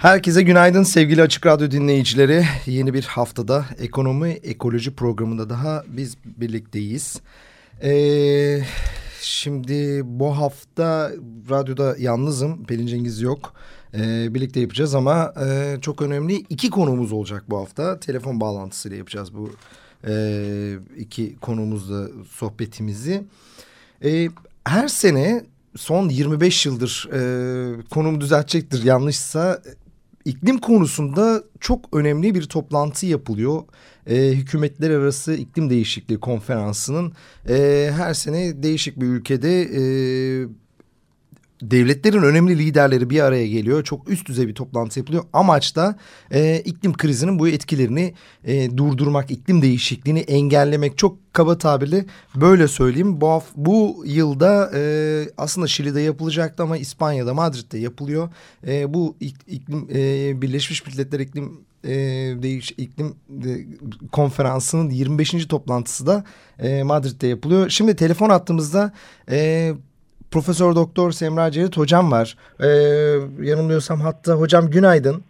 Herkese günaydın sevgili Açık Radyo dinleyicileri. Yeni bir haftada ekonomi ekoloji programında daha biz birlikteyiz. Ee, şimdi bu hafta radyoda yalnızım. Pelin Cengiz yok. Ee, birlikte yapacağız ama e, çok önemli iki konumuz olacak bu hafta. Telefon bağlantısıyla yapacağız bu e, iki konumuzla sohbetimizi. E, her sene son 25 yıldır e, konumu düzeltecektir yanlışsa iklim konusunda çok önemli bir toplantı yapılıyor. E, hükümetler arası iklim değişikliği konferansının e, her sene değişik bir ülkede e, devletlerin önemli liderleri bir araya geliyor. Çok üst düzey bir toplantı yapılıyor. Amaç da e, iklim krizinin bu etkilerini e, durdurmak, iklim değişikliğini engellemek. Çok kaba tabirle böyle söyleyeyim. Bu, bu yılda e, aslında Şili'de yapılacaktı ama İspanya'da, Madrid'de yapılıyor. E, bu iklim e, Birleşmiş Milletler iklim e, değiş iklim e, konferansının 25. toplantısı da e, Madrid'de yapılıyor. Şimdi telefon attığımızda e, Profesör Doktor Semra Cerit hocam var. Ee, yanılmıyorsam hatta hocam günaydın.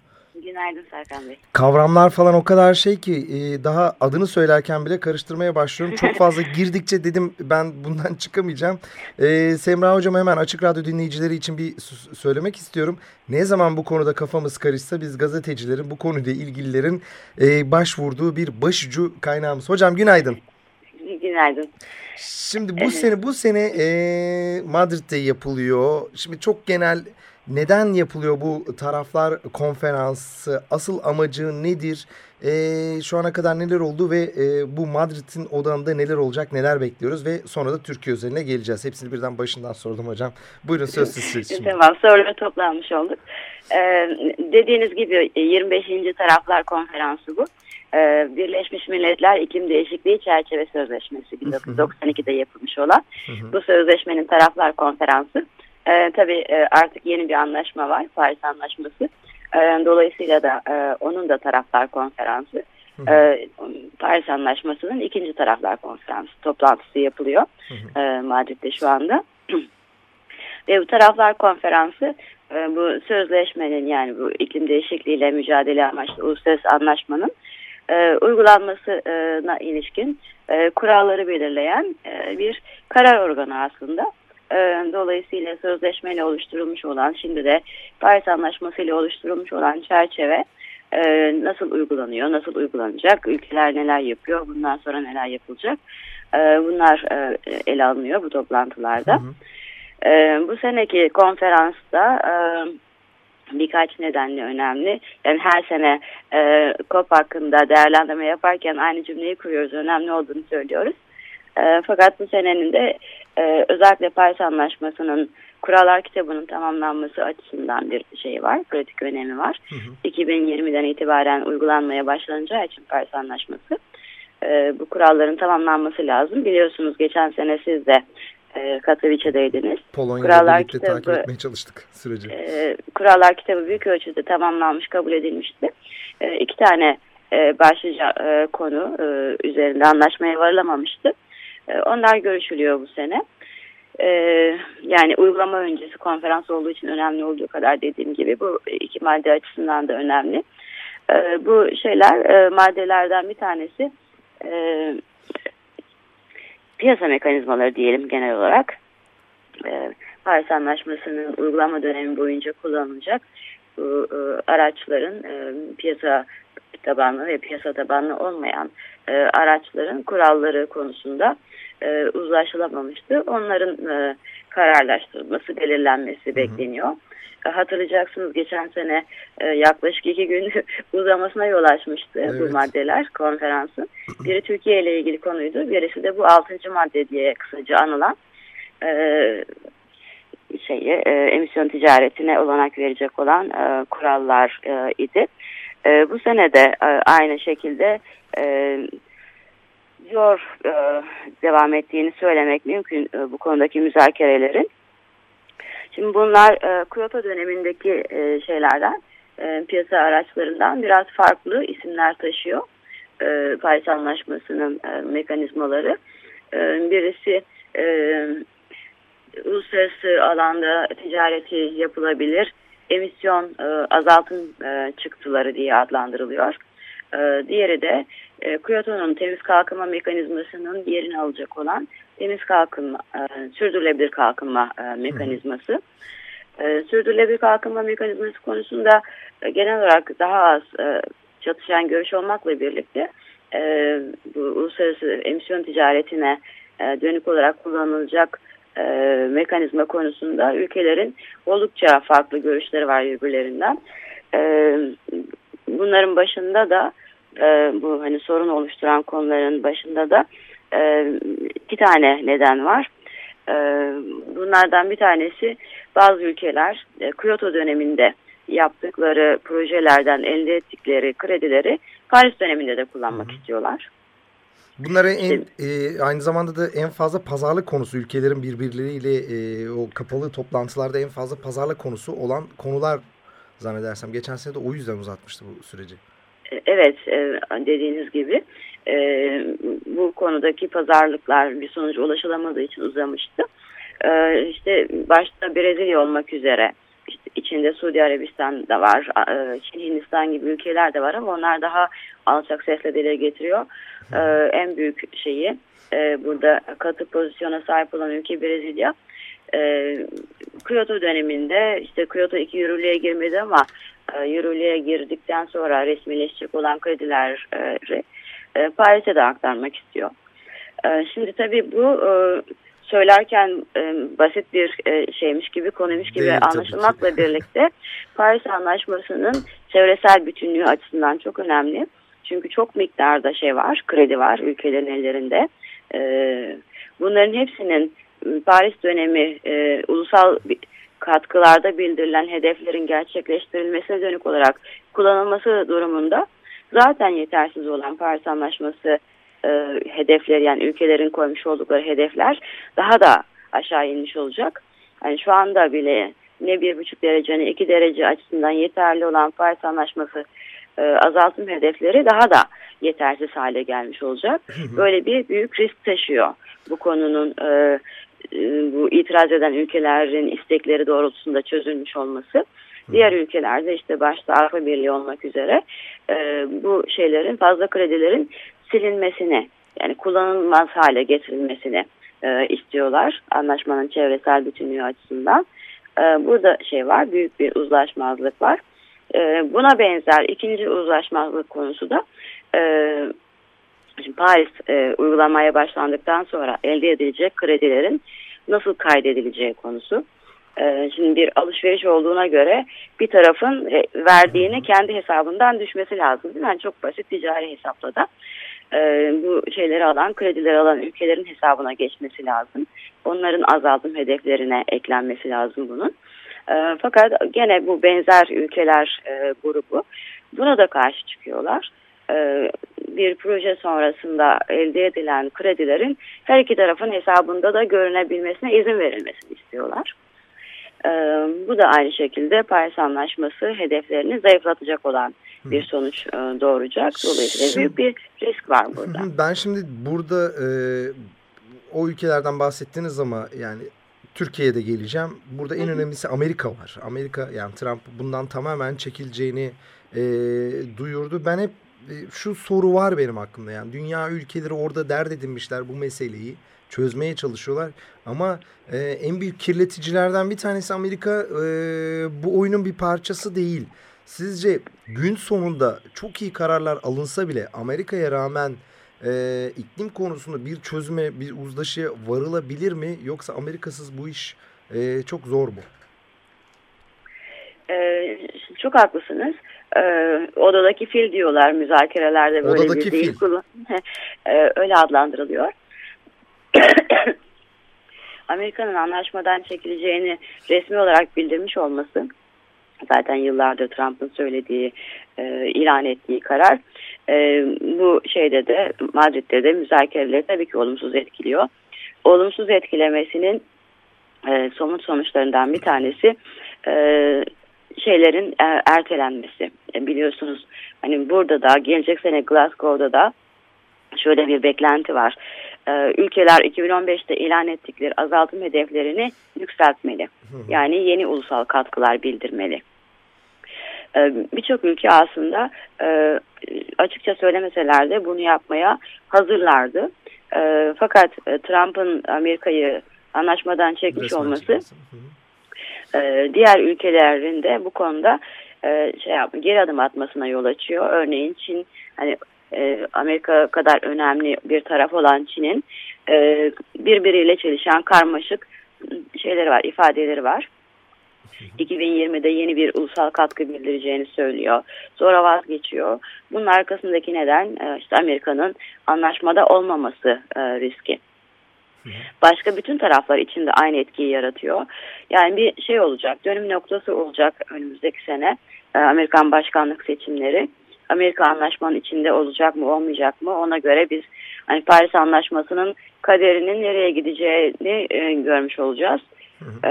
Günaydın Serkan Bey. Kavramlar falan o kadar şey ki e, daha adını söylerken bile karıştırmaya başlıyorum. Çok fazla girdikçe dedim ben bundan çıkamayacağım. E, Semra hocam hemen Açık Radyo dinleyicileri için bir söylemek istiyorum. Ne zaman bu konuda kafamız karışsa biz gazetecilerin bu konuyla ilgililerin e, başvurduğu bir başucu kaynağımız. Hocam günaydın. Günaydın. Şimdi bu evet. sene bu sene e, Madrid'de yapılıyor. Şimdi çok genel neden yapılıyor bu taraflar konferansı? Asıl amacı nedir? E, şu ana kadar neler oldu ve e, bu Madrid'in odağında neler olacak, neler bekliyoruz ve sonra da Türkiye özeline geleceğiz. Hepsini birden başından sordum hocam. Buyurun söz siz Tamam soruları toplanmış olduk. Ee, dediğiniz gibi 25. Taraflar Konferansı bu. Ee, Birleşmiş Milletler İklim Değişikliği Çerçeve Sözleşmesi 1992'de yapılmış olan bu sözleşmenin taraflar konferansı. Ee, tabii e, artık yeni bir anlaşma var Paris Anlaşması. Ee, dolayısıyla da e, onun da taraflar konferansı. Paris Anlaşması'nın ikinci taraflar konferansı toplantısı yapılıyor e, Madrid'de şu anda. Ve bu taraflar konferansı e, bu sözleşmenin yani bu iklim değişikliğiyle mücadele amaçlı uluslararası anlaşmanın e, uygulanmasına ilişkin e, kuralları belirleyen e, bir karar organı aslında. E, dolayısıyla sözleşmeyle oluşturulmuş olan, şimdi de Paris Anlaşması ile oluşturulmuş olan çerçeve e, nasıl uygulanıyor, nasıl uygulanacak, ülkeler neler yapıyor, bundan sonra neler yapılacak, e, bunlar e, ele alınıyor bu toplantılarda. Hı hı. E, bu seneki konferansta... E, birkaç nedenle önemli. Yani her sene e, COP hakkında değerlendirme yaparken aynı cümleyi kuruyoruz. Önemli olduğunu söylüyoruz. E, fakat bu senenin de e, özellikle Paris Anlaşması'nın kurallar kitabının tamamlanması açısından bir şey var. Pratik önemi var. Hı hı. 2020'den itibaren uygulanmaya başlanacağı için Paris Anlaşması e, bu kuralların tamamlanması lazım. Biliyorsunuz geçen sene siz de e, Katowice'deydiniz. Polonya'da Kurallar birlikte kitabı, takip etmeye çalıştık süreci. E, Kurallar kitabı büyük ölçüde tamamlanmış, kabul edilmişti. E, iki tane e, başlıca e, konu e, üzerinde anlaşmaya varılamamıştı. E, onlar görüşülüyor bu sene. E, yani uygulama öncesi konferans olduğu için önemli olduğu kadar dediğim gibi bu iki madde açısından da önemli. E, bu şeyler e, maddelerden bir tanesi e, piyasa mekanizmaları diyelim genel olarak. E, Paris Anlaşması'nın uygulama dönemi boyunca kullanılacak bu e, araçların e, piyasa tabanlı ve piyasa tabanlı olmayan e, araçların kuralları konusunda e, uzlaşılamamıştı. Onların e, kararlaştırılması, belirlenmesi Hı -hı. bekleniyor. Hatırlayacaksınız geçen sene e, yaklaşık iki gün uzamasına yol açmıştı evet. bu maddeler konferansın. Biri Türkiye ile ilgili konuydu. Birisi de bu altıncı madde diye kısaca anılan e, şeyi e, emisyon ticaretine olanak verecek olan e, kurallar e, idi. E, bu sene de e, aynı şekilde e, zor e, devam ettiğini söylemek mümkün e, bu konudaki müzakerelerin. Şimdi bunlar e, Kyoto dönemindeki e, şeylerden, e, piyasa araçlarından biraz farklı isimler taşıyor. E, Paris Anlaşması'nın e, mekanizmaları. E, birisi e, uluslararası alanda ticareti yapılabilir, emisyon e, azaltım e, çıktıları diye adlandırılıyor. E, diğeri de e, Kyoto'nun temiz kalkınma mekanizmasının yerini alacak olan temiz kalkınma, e, sürdürülebilir kalkınma e, mekanizması. E, sürdürülebilir kalkınma mekanizması konusunda e, genel olarak daha az e, çatışan görüş olmakla birlikte e, bu uluslararası emisyon ticaretine e, dönük olarak kullanılacak e, mekanizma konusunda ülkelerin oldukça farklı görüşleri var birbirlerinden. E, bunların başında da e, bu hani sorun oluşturan konuların başında da e, iki tane neden var. E, bunlardan bir tanesi bazı ülkeler e, Kyoto döneminde yaptıkları projelerden elde ettikleri kredileri Paris döneminde de kullanmak Hı -hı. istiyorlar. Bunları en, e, aynı zamanda da en fazla pazarlık konusu ülkelerin birbirleriyle e, o kapalı toplantılarda en fazla pazarlık konusu olan konular zannedersem. Geçen sene de o yüzden uzatmıştı bu süreci. E, evet e, dediğiniz gibi e, bu konudaki pazarlıklar bir sonuca ulaşılamadığı için uzamıştı. E, işte başta Brezilya olmak üzere işte içinde Suudi Arabistan da var, e, Çin, Hindistan gibi ülkeler de var ama onlar daha alçak sesle dile getiriyor. E, en büyük şeyi e, burada katı pozisyona sahip olan ülke Brezilya. E, Kyoto döneminde işte Kyoto 2 yürürlüğe girmedi ama e, yürürlüğe girdikten sonra resmileşecek olan kredileri e, Paris'e de aktarmak istiyor. E, şimdi tabii bu e, söylerken e, basit bir e, şeymiş gibi konuymuş gibi Değil, anlaşılmakla birlikte Paris Anlaşması'nın çevresel bütünlüğü açısından çok önemli. Çünkü çok miktarda şey var, kredi var ülkelerin ellerinde. E, bunların hepsinin Paris dönemi e, ulusal katkılarda bildirilen hedeflerin gerçekleştirilmesine dönük olarak kullanılması durumunda zaten yetersiz olan Paris Anlaşması e, hedefleri yani ülkelerin koymuş oldukları hedefler daha da aşağı inmiş olacak. Yani şu anda bile ne bir buçuk derece ne iki derece açısından yeterli olan Paris Anlaşması e, azaltım hedefleri daha da yetersiz hale gelmiş olacak. Böyle bir büyük risk taşıyor bu konunun e, e, bu itiraz eden ülkelerin istekleri doğrultusunda çözülmüş olması. Diğer ülkelerde işte başta Avrupa Birliği olmak üzere e, bu şeylerin fazla kredilerin silinmesini yani kullanılmaz hale getirilmesini e, istiyorlar anlaşmanın çevresel bütünlüğü açısından. E, burada şey var büyük bir uzlaşmazlık var. E, buna benzer ikinci uzlaşmazlık konusu da e, Şimdi Paris e, uygulamaya başlandıktan sonra elde edilecek kredilerin nasıl kaydedileceği konusu. E, şimdi bir alışveriş olduğuna göre bir tarafın e, verdiğini kendi hesabından düşmesi lazım. Yani çok basit ticari hesapla da e, bu şeyleri alan, kredileri alan ülkelerin hesabına geçmesi lazım. Onların azaltım hedeflerine eklenmesi lazım bunun. Fakat gene bu benzer ülkeler grubu buna da karşı çıkıyorlar. Bir proje sonrasında elde edilen kredilerin her iki tarafın hesabında da görünebilmesine izin verilmesini istiyorlar. E, bu da aynı şekilde Paris Anlaşması hedeflerini zayıflatacak olan bir sonuç e, doğuracak. Dolayısıyla büyük bir risk var burada. Ben şimdi burada e, o ülkelerden bahsettiğiniz ama yani Türkiye'de geleceğim. Burada en önemlisi Amerika var. Amerika yani Trump bundan tamamen çekileceğini e, duyurdu. Ben hep e, şu soru var benim aklımda yani dünya ülkeleri orada dert edinmişler bu meseleyi çözmeye çalışıyorlar ama e, en büyük kirleticilerden bir tanesi Amerika e, bu oyunun bir parçası değil. Sizce gün sonunda çok iyi kararlar alınsa bile Amerika'ya rağmen e, iklim konusunda bir çözüme bir uzlaşıya varılabilir mi yoksa Amerikasız bu iş e, çok zor mu? Ee, çok haklısınız e, odadaki fil diyorlar müzakerelerde böyle odadaki bir deyim kullan e, öyle adlandırılıyor. Amerika'nın anlaşmadan çekileceğini resmi olarak bildirmiş olması zaten yıllardır Trump'ın söylediği, e, ilan ettiği karar e, bu şeyde de Madrid'de de müzakereleri tabii ki olumsuz etkiliyor. Olumsuz etkilemesinin e, somut sonuçlarından bir tanesi e, şeylerin e, ertelenmesi. E, biliyorsunuz hani burada da gelecek sene Glasgow'da da şöyle bir beklenti var. E, ülkeler 2015'te ilan ettikleri azaltım hedeflerini yükseltmeli. Yani yeni ulusal katkılar bildirmeli. E, Birçok ülke aslında e, açıkça söylemeseler de bunu yapmaya hazırlardı. Fakat Trump'ın Amerika'yı anlaşmadan çekmiş Resmen olması e, diğer ülkelerin de bu konuda şey yap, geri adım atmasına yol açıyor. Örneğin Çin hani e, Amerika kadar önemli bir taraf olan Çin'in e, birbiriyle çelişen karmaşık şeyleri var, ifadeleri var. 2020'de yeni bir ulusal katkı bildireceğini söylüyor. Sonra vazgeçiyor. Bunun arkasındaki neden e, işte Amerika'nın anlaşmada olmaması riski. Başka bütün taraflar için de aynı etkiyi yaratıyor. Yani bir şey olacak, dönüm noktası olacak önümüzdeki sene Amerikan başkanlık seçimleri. Amerika anlaşmanın içinde olacak mı olmayacak mı ona göre biz hani Paris Anlaşması'nın kaderinin nereye gideceğini e, görmüş olacağız. Ee,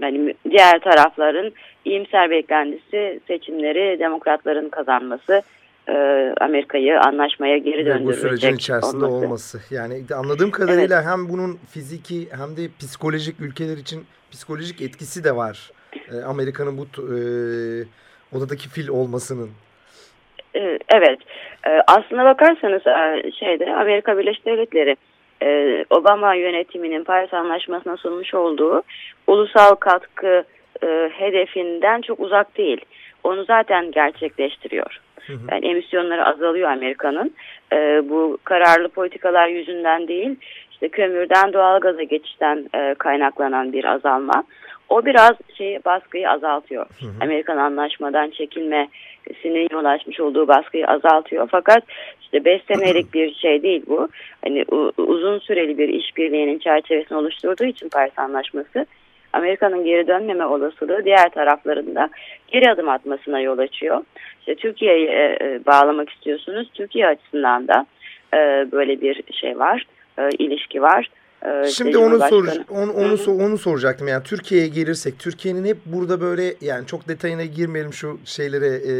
yani diğer tarafların iyimser beklentisi seçimleri demokratların kazanması e, Amerika'yı anlaşmaya geri döndürecek bu sürecin içerisinde olması. olması. Yani anladığım kadarıyla hem bunun fiziki hem de psikolojik ülkeler için psikolojik etkisi de var. Amerika'nın bu e, odadaki fil olmasının. Ee, Evet. Ee, Aslına bakarsanız e, şeyde Amerika Birleşik Devletleri e, Obama yönetiminin Paris Anlaşması'na sunmuş olduğu ulusal katkı e, hedefinden çok uzak değil. Onu zaten gerçekleştiriyor. Yani emisyonları azalıyor Amerika'nın. Bu kararlı politikalar yüzünden değil, işte kömürden doğalgaza geçişten kaynaklanan bir azalma. O biraz şey baskıyı azaltıyor. Amerikan anlaşmadan çekilmesinin yol açmış olduğu baskıyı azaltıyor. Fakat işte 5 senelik bir şey değil bu. Hani uzun süreli bir işbirliğinin çerçevesini oluşturduğu için Paris Anlaşması Amerika'nın geri dönmeme olasılığı diğer taraflarında geri adım atmasına yol açıyor. İşte Türkiye'yi e, e, bağlamak istiyorsunuz. Türkiye açısından da e, böyle bir şey var, e, ilişki var. E, işte Şimdi onu sor, onu, onu, so- onu soracaktım. Yani Türkiye'ye gelirsek Türkiye'nin hep burada böyle yani çok detayına girmeyelim şu şeylere e,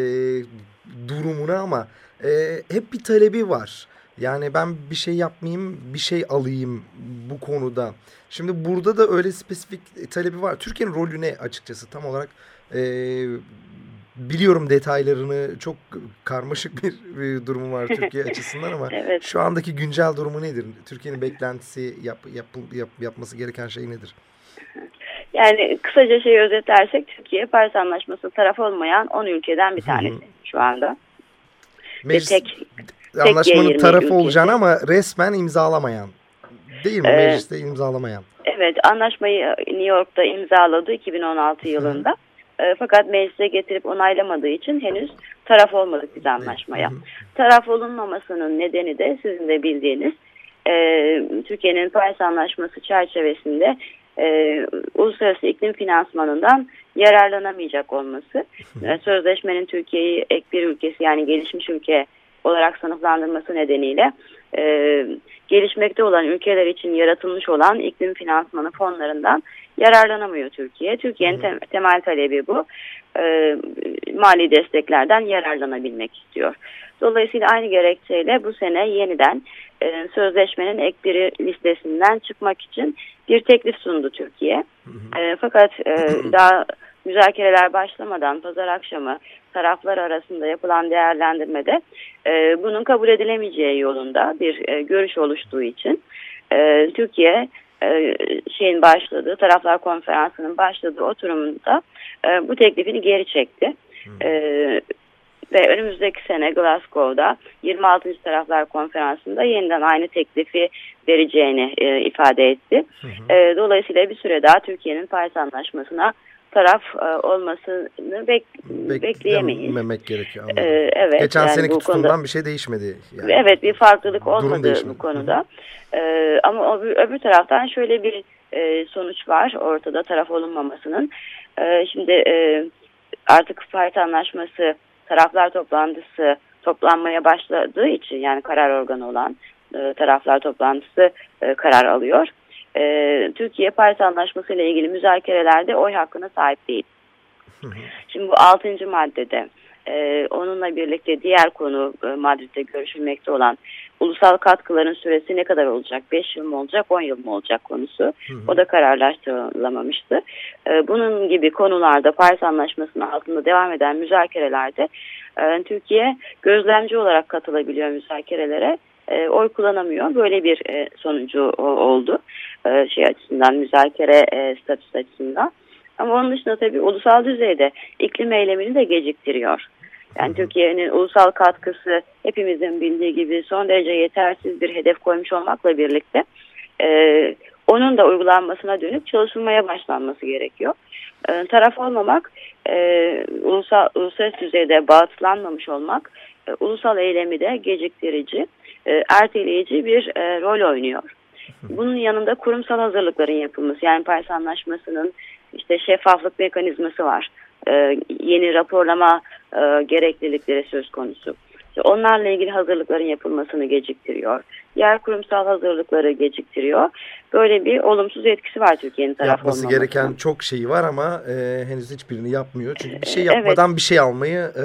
durumuna ama e, hep bir talebi var. Yani ben bir şey yapmayayım, bir şey alayım bu konuda. Şimdi burada da öyle spesifik talebi var. Türkiye'nin rolü ne açıkçası tam olarak e, biliyorum detaylarını çok karmaşık bir, bir durumu var Türkiye açısından ama Evet. şu andaki güncel durumu nedir? Türkiye'nin beklentisi yap, yap, yap, yapması gereken şey nedir? Yani kısaca şeyi özetlersek Türkiye Paris Anlaşması taraf olmayan 10 ülkeden bir tanesi şu anda. Ve Meclis, tek anlaşmanın G20 tarafı ülkesi. olacaksın ama resmen imzalamayan. Değil mi? Ee, Mecliste imzalamayan. Evet anlaşmayı New York'ta imzaladı 2016 yılında. E, fakat meclise getirip onaylamadığı için henüz taraf olmadık biz anlaşmaya. Hı hı. Taraf olunmamasının nedeni de sizin de bildiğiniz e, Türkiye'nin Paris Anlaşması çerçevesinde e, uluslararası iklim finansmanından yararlanamayacak olması. E, sözleşmenin Türkiye'yi ek bir ülkesi yani gelişmiş ülke olarak sınıflandırması nedeniyle e, gelişmekte olan ülkeler için yaratılmış olan iklim finansmanı fonlarından yararlanamıyor Türkiye. Türkiye'nin tem- temel talebi bu. E, mali desteklerden yararlanabilmek istiyor. Dolayısıyla aynı gerekçeyle bu sene yeniden e, sözleşmenin ek biri listesinden çıkmak için bir teklif sundu Türkiye. E, fakat e, daha müzakereler başlamadan pazar akşamı taraflar arasında yapılan değerlendirmede e, bunun kabul edilemeyeceği yolunda bir e, görüş oluştuğu için e, Türkiye e, şeyin başladığı taraflar konferansının başladığı oturumunda e, bu teklifini geri çekti. E, ve önümüzdeki sene Glasgow'da 26. Taraflar Konferansı'nda yeniden aynı teklifi vereceğini e, ifade etti. E, dolayısıyla bir süre daha Türkiye'nin Paris Anlaşması'na taraf e, olmasını bek, bekleyemeyiz. Beklememek gerekiyor. anladım. E, evet. Geçen yani seneki tutumdan konuda- bir şey değişmedi. Yani. Evet bir farklılık olmadı değişmedi. bu konuda. Ee, ama öbür, öbür taraftan şöyle bir e, sonuç var ortada taraf olunmamasının. E, şimdi e, artık Paris Anlaşması taraflar toplantısı toplanmaya başladığı için yani karar organı olan e, taraflar toplantısı e, karar alıyor. E, Türkiye Paris Anlaşması ile ilgili müzakerelerde oy hakkına sahip değil. Şimdi bu altıncı maddede e, onunla birlikte diğer konu e, Madrid'de görüşülmekte olan ulusal katkıların süresi ne kadar olacak? 5 yıl mı olacak, 10 yıl mı olacak konusu. Hı hı. O da kararlaştırılamamıştı. E, bunun gibi konularda Paris Anlaşması'nın altında devam eden müzakerelerde e, Türkiye gözlemci olarak katılabiliyor müzakerelere. E, oy kullanamıyor. Böyle bir e, sonucu o, oldu. E, şey açısından, müzakere e, statüsü açısından. Ama onun dışında tabii ulusal düzeyde iklim eylemini de geciktiriyor. Yani Türkiye'nin ulusal katkısı hepimizin bildiği gibi son derece yetersiz bir hedef koymuş olmakla birlikte e, onun da uygulanmasına dönük çalışılmaya başlanması gerekiyor. E, taraf olmamak, e, ulusal, uluslararası düzeyde bağıtlanmamış olmak, e, ulusal eylemi de geciktirici, e, erteleyici bir e, rol oynuyor. Bunun yanında kurumsal hazırlıkların yapılması yani Paris Anlaşması'nın işte şeffaflık mekanizması var. E, yeni raporlama e, gereklilikleri söz konusu. onlarla ilgili hazırlıkların yapılmasını geciktiriyor. Yer kurumsal hazırlıkları geciktiriyor. Böyle bir olumsuz etkisi var Türkiye'nin tarafı Yapması gereken çok şeyi var ama e, henüz hiçbirini yapmıyor. Çünkü bir şey yapmadan evet. bir şey almayı e,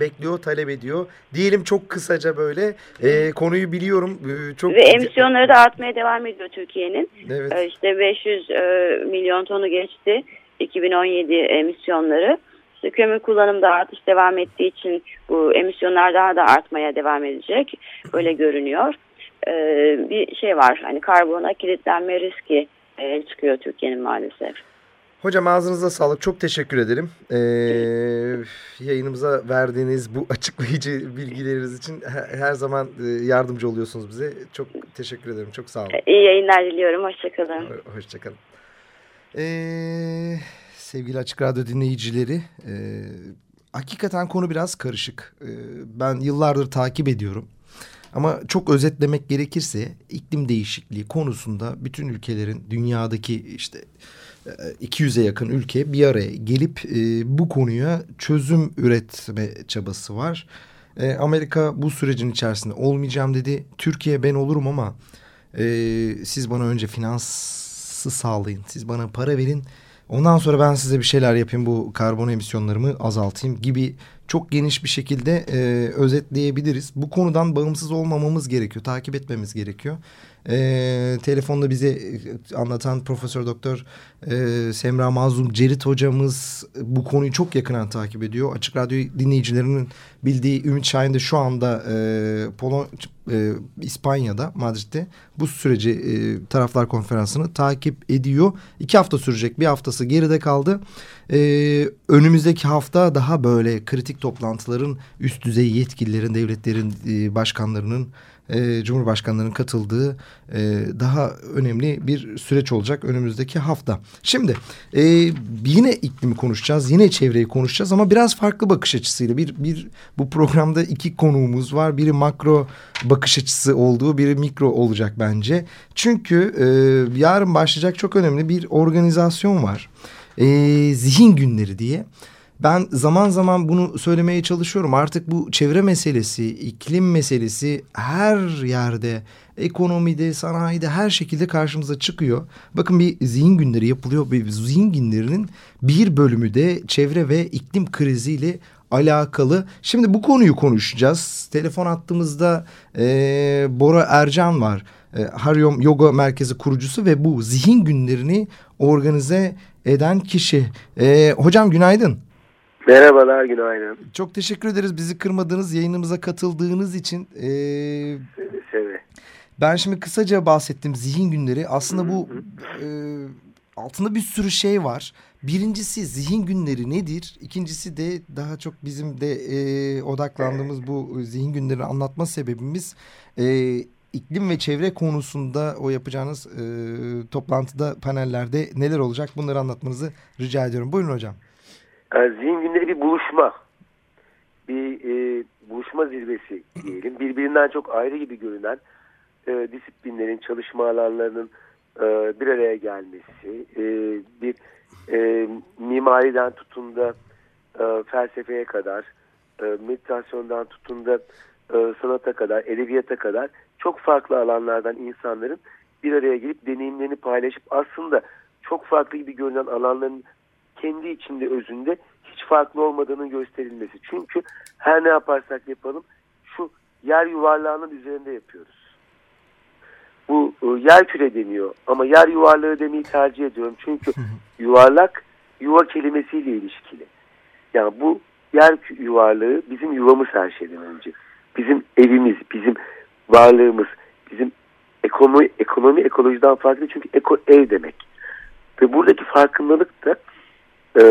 bekliyor, talep ediyor. Diyelim çok kısaca böyle e, konuyu biliyorum. E, çok Ve emisyonları da artmaya devam ediyor Türkiye'nin. Evet. E, işte 500 e, milyon tonu geçti 2017 emisyonları. İşte kömür kullanımda artış devam ettiği için bu emisyonlar daha da artmaya devam edecek. Öyle görünüyor. Ee, bir şey var. Hani karbona kilitlenme riski e, çıkıyor Türkiye'nin maalesef. Hocam ağzınıza sağlık. Çok teşekkür ederim. Ee, yayınımıza verdiğiniz bu açıklayıcı bilgileriniz için her zaman e, yardımcı oluyorsunuz bize. Çok teşekkür ederim. Çok sağ olun. İyi yayınlar diliyorum. Hoşçakalın. Hoşçakalın. Ee, sevgili Açık Radyo dinleyicileri, e, hakikaten konu biraz karışık. E, ben yıllardır takip ediyorum. Ama çok özetlemek gerekirse iklim değişikliği konusunda bütün ülkelerin dünyadaki işte 200'e yakın ülke bir araya gelip e, bu konuya çözüm üretme çabası var. E, Amerika bu sürecin içerisinde olmayacağım dedi. Türkiye ben olurum ama e, siz bana önce finansı sağlayın. Siz bana para verin. Ondan sonra ben size bir şeyler yapayım bu karbon emisyonlarımı azaltayım gibi çok geniş bir şekilde e, özetleyebiliriz. Bu konudan bağımsız olmamamız gerekiyor, takip etmemiz gerekiyor. E, telefonda bize e, anlatan Profesör Doktor e, Semra Mazlum Cerit hocamız bu konuyu çok yakından takip ediyor. Açık Radyo dinleyicilerinin bildiği Ümit Şahin de şu anda e, Polon, e, İspanya'da, Madrid'de bu süreci e, taraflar konferansını takip ediyor. İki hafta sürecek, bir haftası geride kaldı. E, önümüzdeki hafta daha böyle kritik toplantıların üst düzey yetkililerin, devletlerin e, başkanlarının e, Cumhurbaşkanlarının katıldığı e, daha önemli bir süreç olacak önümüzdeki hafta. Şimdi e, yine iklimi konuşacağız, yine çevreyi konuşacağız ama biraz farklı bakış açısıyla. Bir, bir bu programda iki konuğumuz var. Biri makro bakış açısı olduğu, biri mikro olacak bence. Çünkü e, yarın başlayacak çok önemli bir organizasyon var. E, zihin günleri diye. Ben zaman zaman bunu söylemeye çalışıyorum. Artık bu çevre meselesi, iklim meselesi her yerde, ekonomide, sanayide her şekilde karşımıza çıkıyor. Bakın bir zihin günleri yapılıyor. Bir zihin günlerinin bir bölümü de çevre ve iklim kriziyle alakalı. Şimdi bu konuyu konuşacağız. Telefon attığımızda e, Bora Ercan var. E, Haryom Yoga Merkezi kurucusu ve bu zihin günlerini organize eden kişi. E, hocam günaydın. Merhabalar, günaydın. Çok teşekkür ederiz bizi kırmadığınız, yayınımıza katıldığınız için. Ee, Seve Ben şimdi kısaca bahsettim zihin günleri. Aslında bu e, altında bir sürü şey var. Birincisi zihin günleri nedir? İkincisi de daha çok bizim de e, odaklandığımız bu zihin günlerini anlatma sebebimiz... E, iklim ve çevre konusunda o yapacağınız e, toplantıda panellerde neler olacak bunları anlatmanızı rica ediyorum. Buyurun hocam. Yani zihin günleri bir buluşma. Bir e, buluşma zirvesi diyelim. Birbirinden çok ayrı gibi görünen e, disiplinlerin, çalışma alanlarının e, bir araya gelmesi, e, bir e, mimariden tutun da e, felsefeye kadar, e, meditasyondan tutun da e, sanata kadar, edebiyata kadar çok farklı alanlardan insanların bir araya gelip deneyimlerini paylaşıp aslında çok farklı gibi görünen alanların kendi içinde özünde hiç farklı olmadığının gösterilmesi. Çünkü her ne yaparsak yapalım şu yer yuvarlağının üzerinde yapıyoruz. Bu e, yer küre deniyor ama yer yuvarlağı demeyi tercih ediyorum. Çünkü yuvarlak yuva kelimesiyle ilişkili. Yani bu yer yuvarlığı bizim yuvamız her şeyden önce. Bizim evimiz, bizim varlığımız, bizim ekonomi, ekonomi ekolojiden farklı çünkü eko ev demek. Ve buradaki farkındalık da e,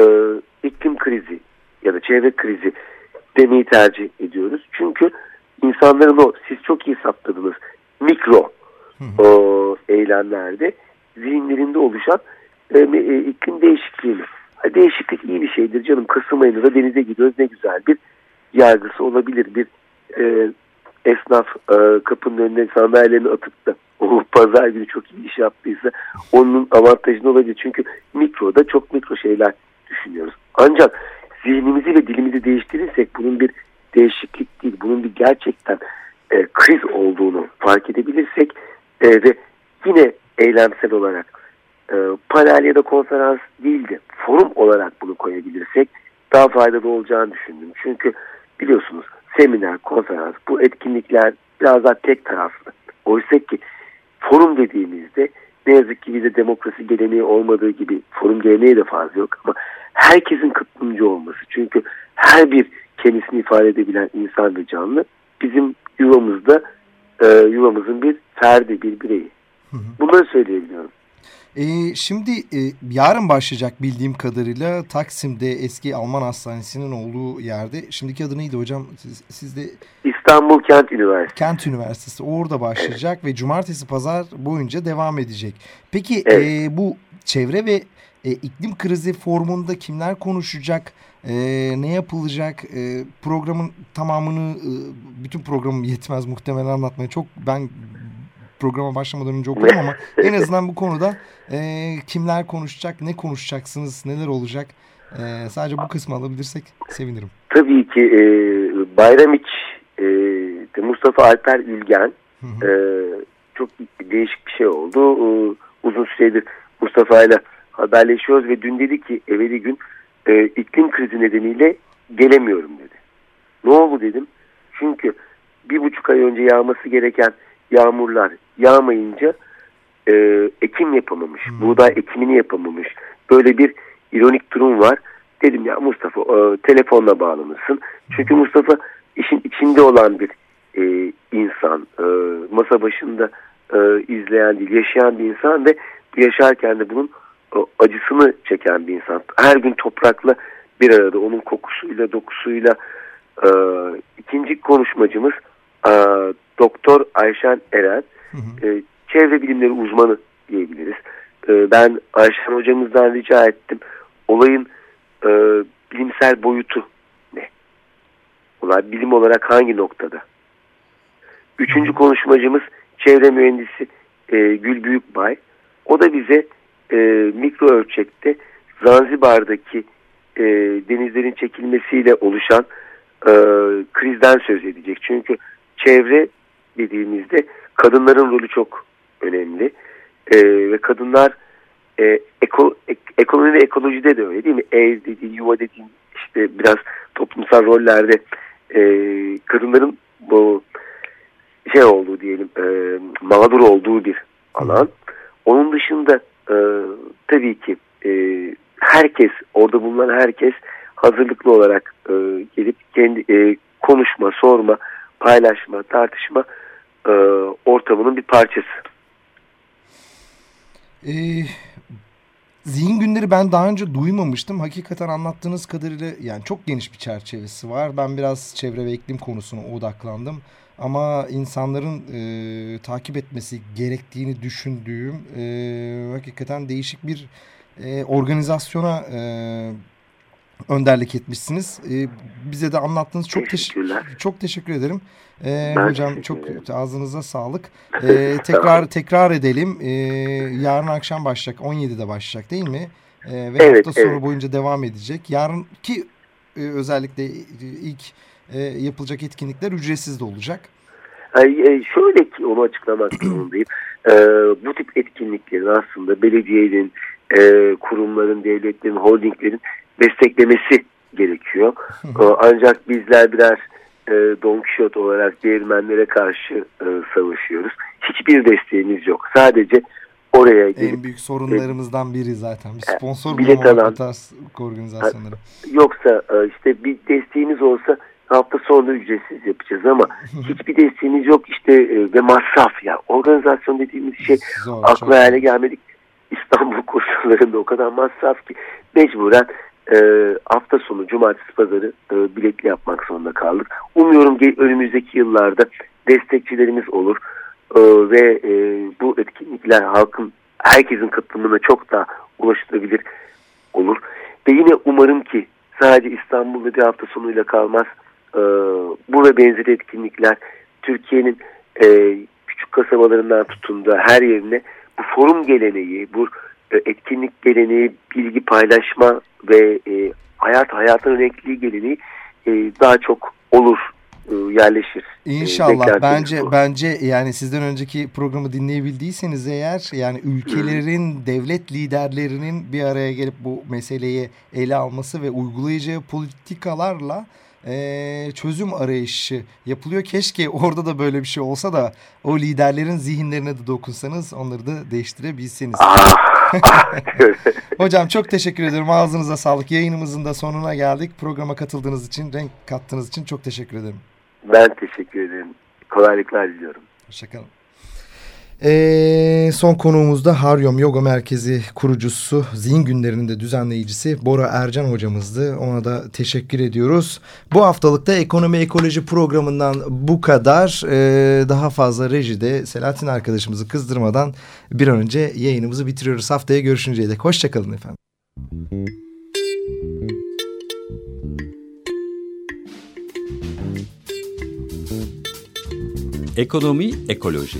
iklim krizi ya da çevre krizi demeyi tercih ediyoruz. Çünkü insanların o siz çok iyi saptadınız mikro o eylemlerde zihinlerinde oluşan e, e, iklim değişikliği. Değişiklik iyi bir şeydir canım. Kasım ayında da denize gidiyoruz ne güzel bir yargısı olabilir. Bir e, esnaf e, kapının önüne sandalyelerini atıp da o pazar günü çok iyi iş yaptıysa onun avantajını olabilir. Çünkü mikroda çok mikro şeyler düşünüyoruz. Ancak zihnimizi ve dilimizi değiştirirsek bunun bir değişiklik değil, bunun bir gerçekten e, kriz olduğunu fark edebilirsek e, ve yine eylemsel olarak e, panel ya da konferans değildi, forum olarak bunu koyabilirsek daha faydalı olacağını düşündüm. Çünkü biliyorsunuz seminer, konferans bu etkinlikler biraz daha tek taraflı. Oysa ki forum dediğimizde ne yazık ki bize demokrasi geleneği olmadığı gibi forum geleneği de fazla yok ama herkesin katılımcı olması. Çünkü her bir kendisini ifade edebilen insan ve canlı bizim yuvamızda e, yuvamızın bir ferdi, bir bireyi. Bunları söyleyebiliyorum. E, şimdi e, yarın başlayacak bildiğim kadarıyla Taksim'de eski Alman Hastanesi'nin olduğu yerde. Şimdiki adı neydi hocam? Siz, siz de... İstanbul Kent Üniversitesi. Kent Üniversitesi orada başlayacak evet. ve cumartesi pazar boyunca devam edecek. Peki evet. e, bu çevre ve e, iklim krizi formunda kimler konuşacak? E, ne yapılacak? E, programın tamamını, e, bütün programım yetmez muhtemelen anlatmaya. Çok ben programa başlamadan önce okudum ama en azından bu konuda e, kimler konuşacak, ne konuşacaksınız, neler olacak? E, sadece bu kısmı alabilirsek sevinirim. Tabii ki e, Bayramiç, e, Mustafa Alper Ülgen e, çok değişik bir şey oldu. E, uzun süredir Mustafa ile haberleşiyoruz ve dün dedi ki evveli gün e, iklim krizi nedeniyle gelemiyorum dedi. Ne oldu dedim. Çünkü bir buçuk ay önce yağması gereken yağmurlar yağmayınca e, ekim yapamamış. Hmm. Buğday ekimini yapamamış. Böyle bir ironik durum var. Dedim ya Mustafa e, telefonla bağlanırsın. Çünkü Mustafa işin içinde olan bir e, insan. E, masa başında e, izleyen değil, yaşayan bir insan ve yaşarken de bunun e, acısını çeken bir insan. Her gün toprakla bir arada onun kokusuyla, dokusuyla. E, ikinci konuşmacımız e, Doktor Ayşen Eren. Hı hı. E, çevre bilimleri uzmanı diyebiliriz. E, ben Ayşen hocamızdan rica ettim. Olayın e, bilimsel boyutu? Olay bilim olarak hangi noktada? Üçüncü konuşmacımız çevre mühendisi e, Gül Büyükbay. O da bize e, mikro ölçekte Zanzibar'daki e, denizlerin çekilmesiyle oluşan e, krizden söz edecek. Çünkü çevre dediğimizde kadınların rolü çok önemli. E, ve kadınlar e, eko, ek, ekonomi ve ekolojide de öyle değil mi? Ev dediğin, yuva dediğin işte biraz toplumsal rollerde e, kadınların bu şey olduğu diyelim e, mağdur olduğu bir alan. Onun dışında e, tabii ki e, herkes orada bulunan herkes hazırlıklı olarak e, gelip kendi e, konuşma, sorma, paylaşma, tartışma e, ortamının bir parçası. Ee, zihin günleri ben daha önce duymamıştım. Hakikaten anlattığınız kadarıyla yani çok geniş bir çerçevesi var. Ben biraz çevre ve iklim konusuna odaklandım. Ama insanların e, takip etmesi gerektiğini düşündüğüm e, hakikaten değişik bir e, organizasyona e, önderlik etmişsiniz. E, bize de anlattığınız çok teşekkürler. çok teşekkür ederim. E, hocam çok ağzınıza sağlık. E, tekrar tekrar edelim. E, yarın akşam başlayacak. 17'de başlayacak değil mi? E, ve evet, hafta sonu evet. boyunca devam edecek. Yarın ki e, özellikle ilk e, yapılacak etkinlikler ücretsiz de olacak. Yani, şöyle ki onu açıklamak zorundayım. E, bu tip etkinliklerin aslında belediyenin, e, kurumların, devletlerin, holdinglerin desteklemesi gerekiyor. e, ancak bizler birer e, Don Quixote olarak değirmenlere karşı e, savaşıyoruz. Hiçbir desteğimiz yok. Sadece oraya gelip... En büyük sorunlarımızdan biri zaten. Bir sponsor bilet alan, organizasyonları. Yoksa e, işte bir desteğimiz olsa hafta sonu ücretsiz yapacağız ama hiçbir desteğimiz yok işte e, ve masraf ya. Organizasyon dediğimiz şey Zor, akla hale gelmedik. İstanbul koşullarında o kadar masraf ki mecburen e, hafta sonu cumartesi pazarı e, biletli yapmak zorunda kaldık. Umuyorum ki önümüzdeki yıllarda destekçilerimiz olur e, ve e, bu etkinlikler halkın herkesin katılımına çok daha ulaşılabilir olur. Ve yine umarım ki sadece İstanbul'da bir hafta sonuyla kalmaz. E, bu ve benzeri etkinlikler Türkiye'nin e, küçük kasabalarından tutun da her yerine bu forum geleneği, bu etkinlik geleneği, bilgi paylaşma ve e, hayat hayatın renkli geleneği e, daha çok olur e, yerleşir. E, İnşallah. bence bu. bence yani sizden önceki programı dinleyebildiyseniz eğer yani ülkelerin hmm. devlet liderlerinin bir araya gelip bu meseleyi ele alması ve uygulayacağı politikalarla e, çözüm arayışı yapılıyor. Keşke orada da böyle bir şey olsa da o liderlerin zihinlerine de dokunsanız onları da değiştirebilseniz. Hocam çok teşekkür ederim. Ağzınıza sağlık. Yayınımızın da sonuna geldik. Programa katıldığınız için, renk kattığınız için çok teşekkür ederim. Ben teşekkür ederim. Kolaylıklar diliyorum. Hoşçakalın. Ee, son konuğumuz da Haryom Yoga Merkezi kurucusu, zihin günlerinin de düzenleyicisi Bora Ercan hocamızdı. Ona da teşekkür ediyoruz. Bu haftalıkta ekonomi ekoloji programından bu kadar. Ee, daha fazla rejide Selahattin arkadaşımızı kızdırmadan bir an önce yayınımızı bitiriyoruz. Haftaya görüşünceye dek. Hoşçakalın efendim. Ekonomi ekoloji.